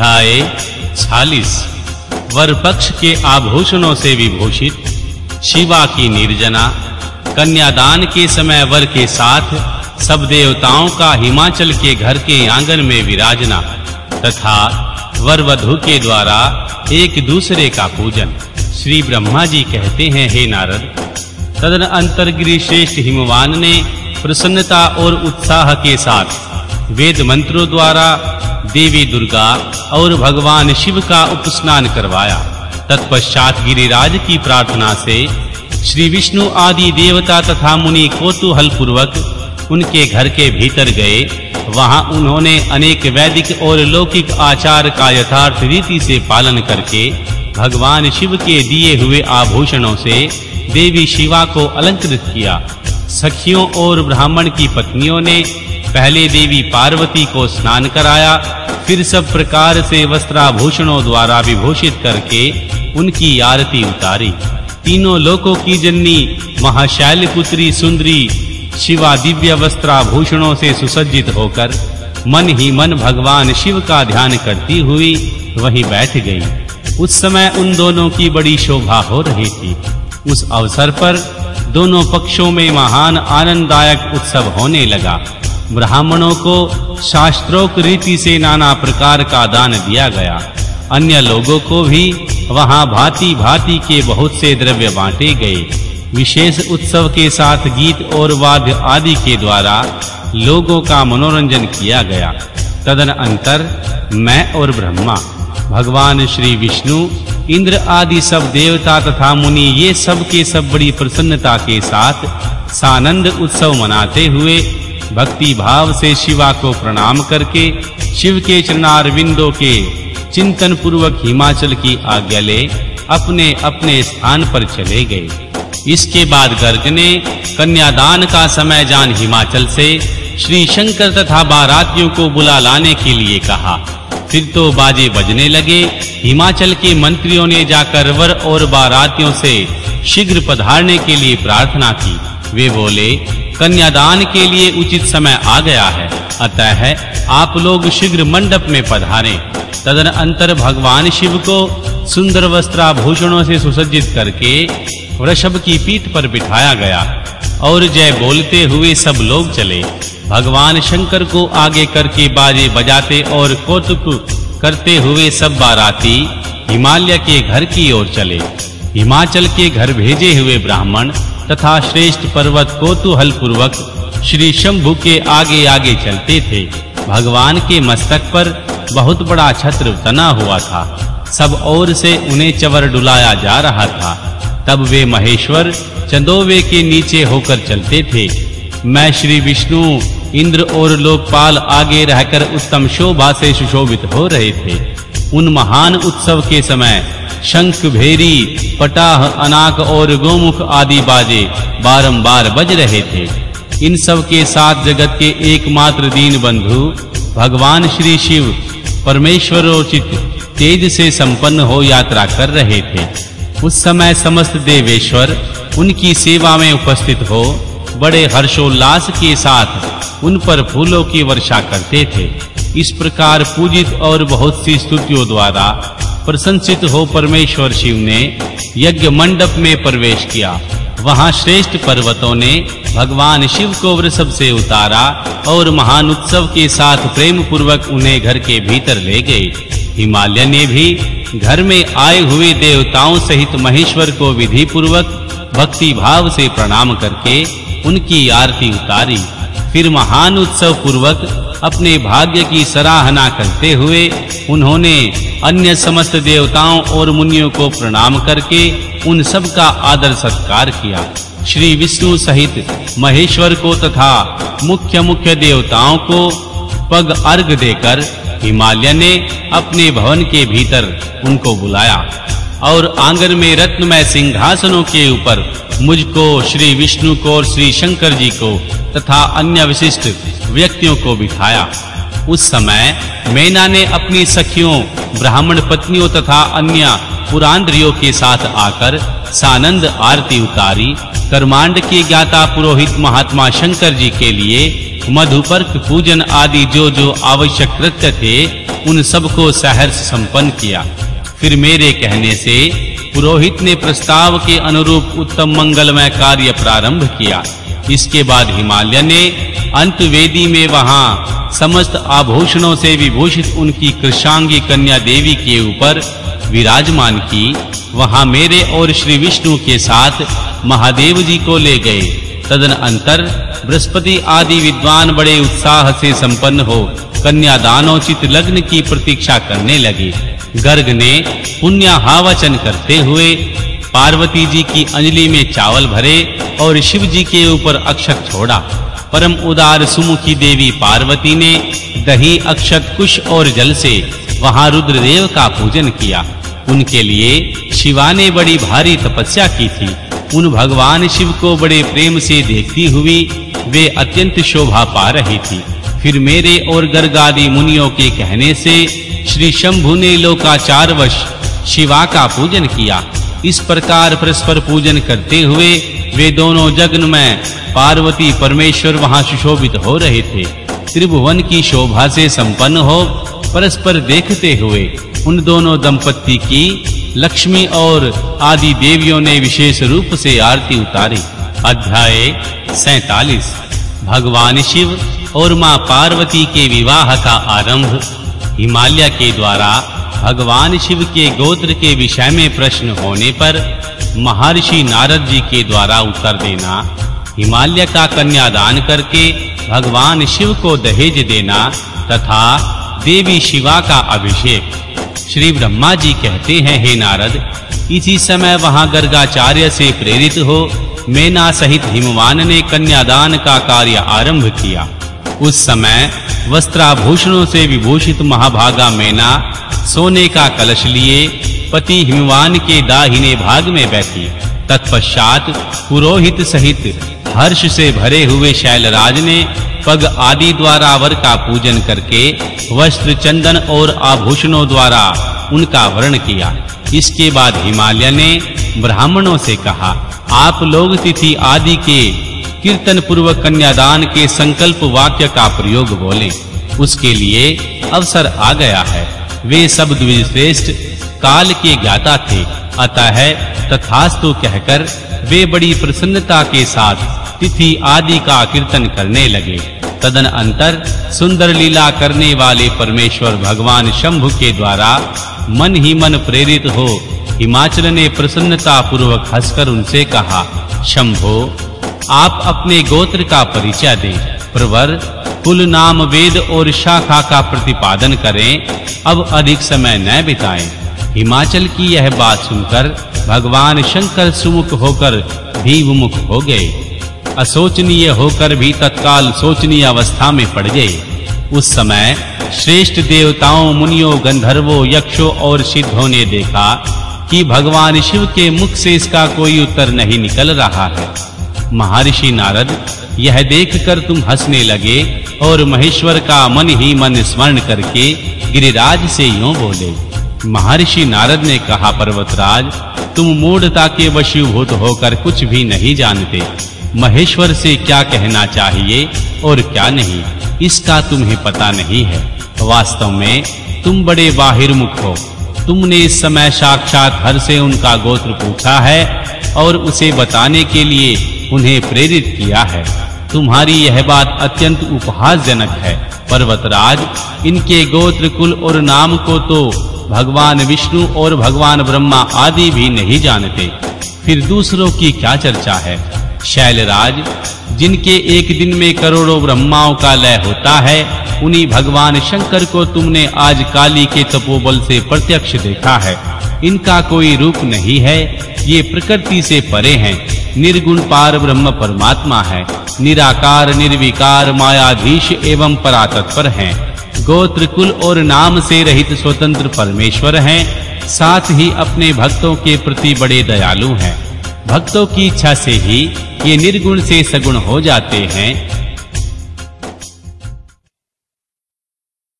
अध्याय 46 वर पक्ष के आभूषणों से विभूषित शिवा की निर्जना, कन्यादान के समय वर के साथ सब देवताओं का हिमाचल के घर के आँगन में विराजना तथा वर वधु के द्वारा एक दूसरे का पूजन। श्री ब्रह्मा जी कहते हैं, हे नारद, तदन अंतरगिरी श्रेष्ठ हिमवान ने प्रसन्नता और उत्साह के साथ वेद मंत्रों द्वारा देवी दुर्गा और भगवान शिव का उपस्नान करवाया। तत्पश्चात गिरिराज की प्रार्थना से श्री विष्णु आदि देवता तथा मुनि कौतूहल पूर्वक उनके घर के भीतर गए। वहाँ उन्होंने अनेक वैदिक और लौकिक आचार का यथार्थ रीति से पालन करके भगवान शिव के दिए हुए आभूषणों से देवी शिवा को अलंकृत किया। सखियों और ब्राह्मण की पत्नियों ने पहले देवी पार्वती को स्नान कराया, फिर सब प्रकार से वस्त्राभूषणों द्वारा विभूषित करके उनकी आरती उतारी। तीनों लोकों की जननी, महाशैल पुत्री सुंदरी, शिवा दिव्य वस्त्राभूषणों से सुसज्जित होकर मन ही मन भगवान शिव का ध्यान करती हुई वहीं बैठ गई। उस समय उन दोनों की बड़ी शोभा हो रही थी। उस अवसर पर दोनों पक्षों में महान आनंददायक उत्सव होने लगा। ब्राह्मणों को शास्त्रोक्त रीति से नाना प्रकार का दान दिया गया। अन्य लोगों को भी वहाँ भांति-भांति के बहुत से द्रव्य बांटे गए। विशेष उत्सव के साथ गीत और वाद्य आदि के द्वारा लोगों का मनोरंजन किया गया। तदन अंतर मैं और ब्रह्मा, भगवान श्री विष्णु इंद्र आदि सब देवता तथा मुनि, ये सब के सब बड़ी प्रसन्नता के साथ सानंद उत्सव मनाते हुए भक्ति भाव से शिवा को प्रणाम करके शिव के चरणारविंदों के चिंतन पूर्वक हिमाचल की आज्ञा ले अपने अपने स्थान पर चले गए। इसके बाद गर्ग ने कन्यादान का समय जान हिमाचल से श्री शंकर तथा बारातियों को बुला लाने के लिए कहा। फिर तो बाजे बजने लगे। हिमाचल के मंत्रियों ने जाकर वर और बारातियों से शीघ्र पधारने के लिए प्रार्थना की। वे बोले, कन्यादान के लिए उचित समय आ गया है। अतः आप लोग शीघ्र मंडप में पधारें। तदन अंतर भगवान शिव को सुंदर वस्त्राभूषणों से सुसज्जित करके वृषभ की पीठ पर बिठाया गया। और जय बोलते हुए सब लोग चले। भगवान शंकर को आगे करके बाजे बजाते और कौतुक करते हुए सब बाराती हिमालय के घर की ओर चले। हिमाचल के घर भेजे हुए ब्राह्मण तथा श्रेष्ठ पर्वत कौतूहल पूर्वक श्री शंभु के आगे आगे चलते थे। भगवान के मस्तक पर बहुत बड़ा छत्र तना हुआ था। सब ओर से उन्हें चवर डुलाया जा रहा था। तब वे महेश्वर चंदोवे के नीचे होकर चलते थे। मैं श्री विष्णु, इंद्र और लोकपाल आगे रहकर उत्तम शोभा से सुशोभित हो रहे थे। उन महान उत्सव के समय शंख भेरी, पटाह, अनाक और गोमुख आदि बाजे बारंबार बज रहे थे। इन सब के साथ जगत के एकमात्र दीन बंधु भगवान श्री शिव परमेश्वरोचित तेज से संपन्न हो यात्रा कर रहे थे। उस समय समस्त देवेश्वर उनकी सेवा में उपस्थित हो, बड़े हर्षोल्लास के साथ उन पर फूलों की वर्षा करते थे। इस प्रकार पूजित और बहुत सी स्तुतियों द्वारा प्रशंसित हो परमेश्वर शिव ने यज्ञ मंडप में प्रवेश किया। वहाँ श्रेष्ठ पर्वतों ने भगवान शिव को वृषभ से उतारा और महान उत्सव के साथ प्रेम पूर्वक उन्हें घर के भीतर ले गए। हिमालय ने भी घर में आए हुए देवताओं सहित महेश्वर को विधि पूर्वक भक्ति भाव से प्रणाम करके उनकी आरती उतारी। फिर महान उत्सव पूर्वक अपने भाग्य की सराहना करते हुए उन्होंने अन्य समस्त देवताओं और मुनियों को प्रणाम करके उन सब का आदर सत्कार किया। श्री विष्णु सहित महेश्वर को तथा मुख्य मुख्य देवताओं को पग अर्घ देकर हिमालय ने अपने भवन के भीतर उनको बुलाया और आँगन में रत्नमय सिंहासनों के ऊपर मुझको, श्री विष्णु को और श्री शंकर जी को तथा अन्य विशिष्ट व्यक्तियों को बिठाया। उस समय मैना ने अपनी सखियों, ब्राह्मण पत्नियों तथा अन्य पुरांद्रियों के साथ आकर सानंद आरती उतारी। कर्मांड के ज्ञाता पुरोहित महात्मा शंकर जी के लिए मधुपर्क पूजन आदि जो जो आवश्यक कृत्य थे, उन सब सबको सहर्ष संपन्न किया। फिर मेरे कहने से, पुरोहित ने प्रस्ताव के अनुरूप उत्तम मंगलमय कार्य प्रारंभ किया। इसके बाद हिमालय ने अंतवेदी में वहाँ समस्त आभूषणों से विभूषित उनकी कृषांगी कन्या देवी के ऊपर विराजमान की, वहाँ मेरे और श्री विष्णु के साथ महादेव जी को ले गए। तदन अंतर बृहस्पति आदि विद्वान बड़े उत्साह से संपन्न हो कन्यादानोचित लग्न की प्रतीक्षा करने लगे। गर्ग ने पुण्य पुण्याहावचन करते हुए पार्वती जी की अंजलि में चावल भरे और शिव जी के ऊपर अक्षत छोड़ा। परम उदार सुमुखी देवी पार्वती ने दही, अक्षत, कुश और जल से वहाँ रुद्रदेव का पूजन किया। उनके लिए शिवा ने बड़ी भारी तपस्या की थी। उन भगवान शिव को बड़े प्रेम से देखती हुई वे अत्यंत शोभा पा रही थी। फिर मेरे और गर्गादि मुनियों के कहने से श्री शंभु ने लोकाचार वश शिवा का पूजन किया। इस प्रकार परस्पर पूजन करते हुए वे दोनों जगन में पार्वती परमेश्वर वहाँ सुशोभित हो रहे थे। त्रिभुवन की शोभा से संपन्न हो परस्पर देखते हुए उन दोनों दंपति की लक्ष्मी और आदि देवियों ने विशेष रूप से आरती उतारी। अध्याय 47 भगवान शिव और माँ पार्वती के विवाह का आरंभ। हिमालय के द्वारा भगवान शिव के गोत्र के विषय में प्रश्न होने पर महर्षि नारद जी के द्वारा उत्तर देना, हिमालय का कन्यादान करके भगवान शिव को दहेज देना तथा देवी शिवा का अभिषेक। श्री ब्रह्मा जी कहते हैं, हे नारद, इसी समय वहाँ गर्गाचार्य से प्रेरित हो, मेना सहित हिमवान ने कन्यादान का कार्य आरंभ किया। उस समय वस्त्राभूषणों से विभूषित महाभागा मेना सोने का कलश लिए पति हिमवान के दाहिने भाग में बैठी। तत्पश्चात पुरोहित सहित हर्ष से भरे हुए शैलराज ने पग आदि द्वारा वर का पूजन करके वस्त्र चंदन और आभूषणों द्वारा उनका वर्ण किया। इसके बाद हिमालय ने ब्राह्मणों से कहा, आप लोग तिथि आदि के कीर्तन पूर्वक कन्यादान के संकल्प वाक्य का प्रयोग बोलें। उसके लिए अवसर आ गया है। वे सब द्विजश्रेष्ठ काल के ज्ञाता थे। अतः तथास्तु कहकर वे बड़ी प्रसन्नता के साथ तिथि आदि का कीर्तन करने लगे। तदन अंतर सुंदर लीला करने वाले परमेश्वर भगवान शंभु के द्वारा मन ही मन प्रेरित हो हिमाचल ने प्रसन्नता पूर्वक हंसकर उनसे कहा, शंभो, आप अपने गोत्र का परिचय दें। प्रवर, कुल नाम वेद और शाखा का प्रतिपादन करें। अब अधिक समय न बिताएँ। हिमाचल की यह बात सुनकर भगवान शंकर सुमुख होकर भी विमुख हो गए। असोचनीय होकर भी तत्काल सोचनीय अवस्था में पड़ गए। उस समय श्रेष्ठ देवताओं, मुनियों, गंधर्वों, यक्षों और सिद्धों ने देखा कि भगवान शिव के मुख से इसका कोई उत्तर नहीं निकल रहा है। महर्षि नारद यह देखकर तुम हंसने लगे और महेश्वर का मन ही मन स्मरण करके गिरिराज से यूँ बोले महर्षि नारद ने कहा, पर्वतराज, तुम मूढ़ता के वशीभूत होकर कुछ भी नहीं जानते। महेश्वर से क्या कहना चाहिए और क्या नहीं, इसका तुम्हें पता नहीं है। वास्तव में, तुम बड़े बाहिरमुख हो। तुमने इस समय साक्षात हर से उनका गोत्र पूछा है और उसे बताने के लिए उन्हें प्रेरित किया है। तुम्हारी यह बात अत्यंत उपहासजनक है, पर्वतराज। इनके गोत्र कुल और नाम को तो भगवान विष्णु और भगवान ब्रह्मा आदि भी नहीं जानते। फिर दूसरों की क्या चर्चा है? शैलराज, जिनके एक दिन में करोड़ों ब्रह्माओं का लय होता है, उन्हीं भगवान शंकर को तुमने आज काली के तपोबल से प्रत्यक्ष देखा है। इनका कोई रूप नहीं है, ये प्रकृति से परे हैं। निर्गुण पार ब्रह्म परमात्मा है, निराकार निर्विकार मायाधीश एवं परातत्पर हैं। गोत्र कुल और नाम से रहित स्वतंत्र परमेश्वर हैं, साथ ही अपने भक्तों के प्रति बड़े दयालु हैं। भक्तों की इच्छा से ही ये निर्गुण से सगुण हो जाते हैं